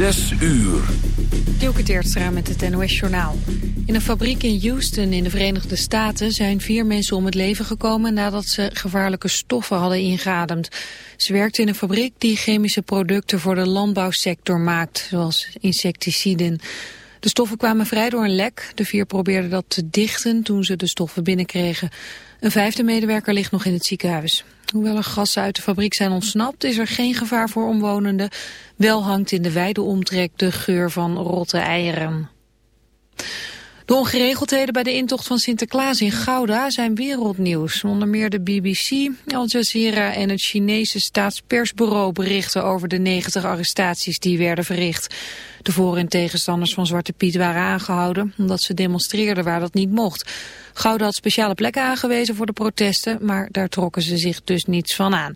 Zes uur. Dielke Teertstra met het NOS-journaal. In een fabriek in Houston in de Verenigde Staten zijn vier mensen om het leven gekomen nadat ze gevaarlijke stoffen hadden ingeademd. Ze werkten in een fabriek die chemische producten voor de landbouwsector maakt, zoals insecticiden. De stoffen kwamen vrij door een lek. De vier probeerden dat te dichten toen ze de stoffen binnenkregen. Een vijfde medewerker ligt nog in het ziekenhuis. Hoewel er gassen uit de fabriek zijn ontsnapt, is er geen gevaar voor omwonenden. Wel hangt in de wijde omtrek de geur van rotte eieren. De ongeregeldheden bij de intocht van Sinterklaas in Gouda zijn wereldnieuws. Onder meer de BBC, Al Jazeera en het Chinese staatspersbureau berichten over de 90 arrestaties die werden verricht. De voor- en tegenstanders van Zwarte Piet waren aangehouden omdat ze demonstreerden waar dat niet mocht. Gouda had speciale plekken aangewezen voor de protesten, maar daar trokken ze zich dus niets van aan.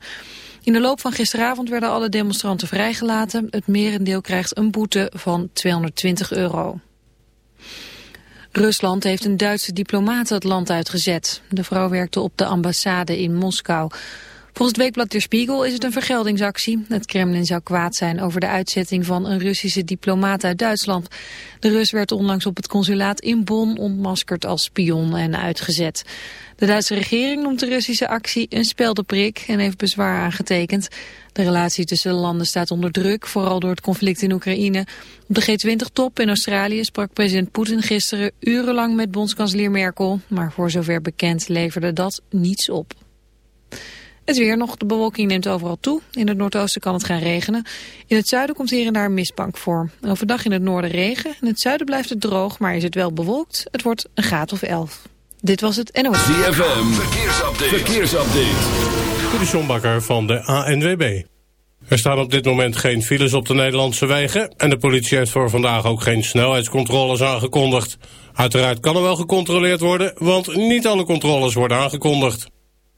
In de loop van gisteravond werden alle demonstranten vrijgelaten. Het merendeel krijgt een boete van 220 euro. Rusland heeft een Duitse diplomaat het land uitgezet. De vrouw werkte op de ambassade in Moskou. Volgens het weekblad Der Spiegel is het een vergeldingsactie. Het Kremlin zou kwaad zijn over de uitzetting van een Russische diplomaat uit Duitsland. De Rus werd onlangs op het consulaat in Bonn ontmaskerd als spion en uitgezet. De Duitse regering noemt de Russische actie een speldeprik en heeft bezwaar aangetekend. De relatie tussen de landen staat onder druk, vooral door het conflict in Oekraïne. Op de G20-top in Australië sprak president Poetin gisteren urenlang met bondskanselier Merkel. Maar voor zover bekend leverde dat niets op. Het weer nog, de bewolking neemt overal toe. In het noordoosten kan het gaan regenen. In het zuiden komt hier en daar een mistbank voor. Overdag in het noorden regen. In het zuiden blijft het droog, maar is het wel bewolkt. Het wordt een graad of 11. Dit was het NOS. ZFM, verkeersupdate. verkeersupdate. De van de ANWB. Er staan op dit moment geen files op de Nederlandse wegen... en de politie heeft voor vandaag ook geen snelheidscontroles aangekondigd. Uiteraard kan er wel gecontroleerd worden, want niet alle controles worden aangekondigd.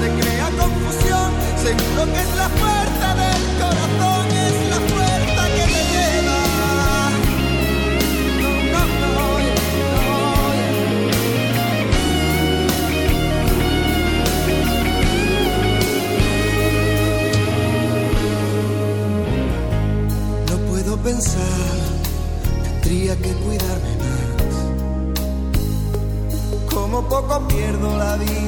te crea confusión. Seguro que es la puerta del corazón, es la puerta que te lleva. No, no, no, no, no puedo pensar, tendría que cuidarme más. Como poco pierdo la vida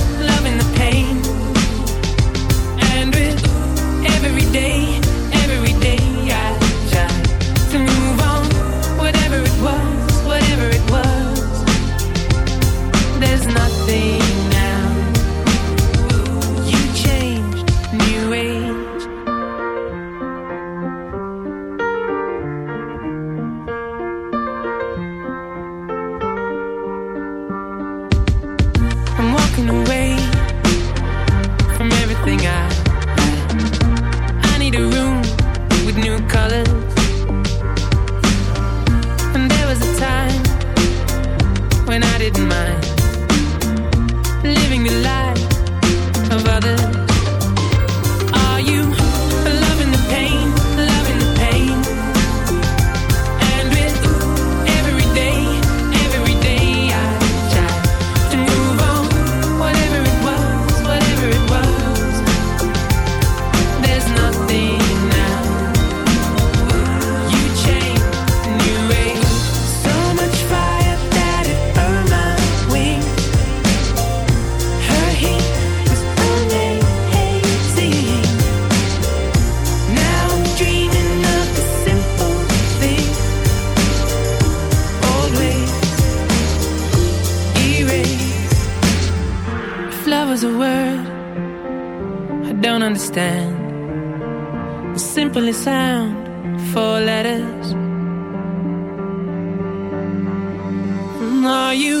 are you?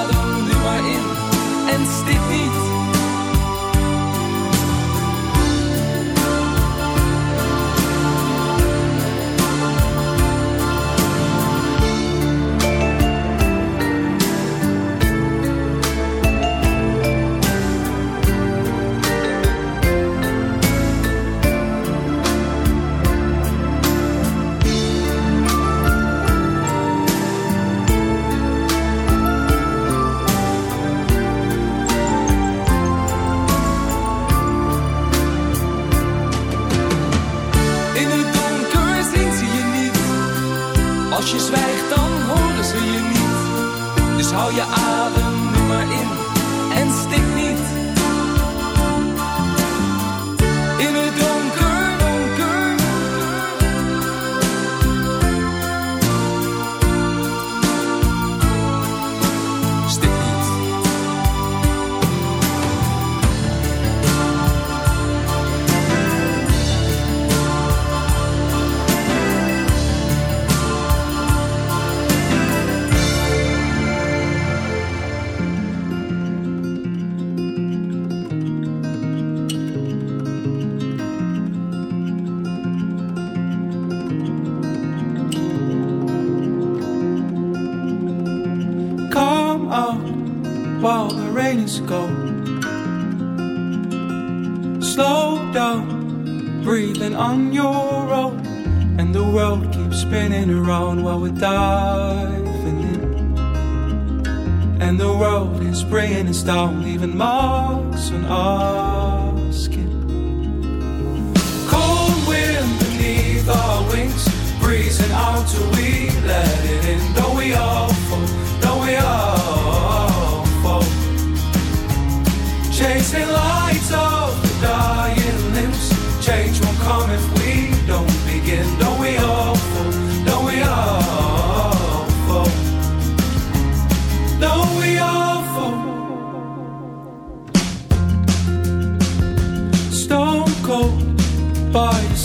World keeps spinning around while we're diving in. And the world is bringing us down, leaving marks on our skin. Cold wind beneath our wings, breezing out till we let it in. Don't we all fall? Don't we all fall? Chasing lights of the dying limbs. Change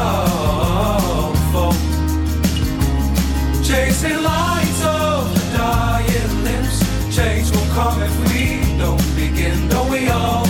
Don't we all fall? Chasing lights of the dying limbs. Change will come if we don't begin. Don't we all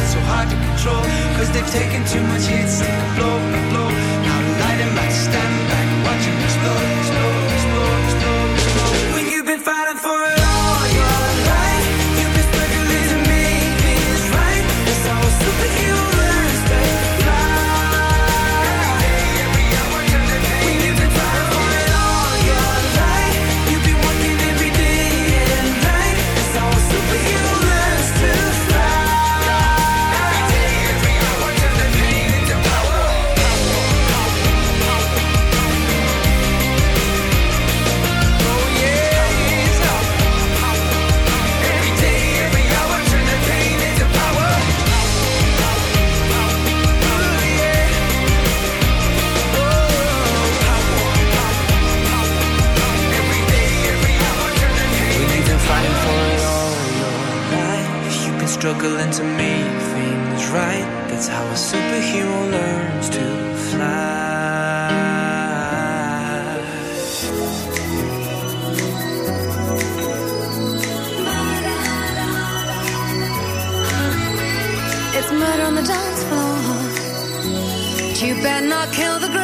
it's so hard to control. Cause they've taken too much hits, take a blow, a blow. Now the light and back, stand back, watch them explode, explode, explode, explode, explode. When you've been fighting for it. struggling to make things right. That's how a superhero learns to fly. It's murder on the dance floor. But you better not kill the girl.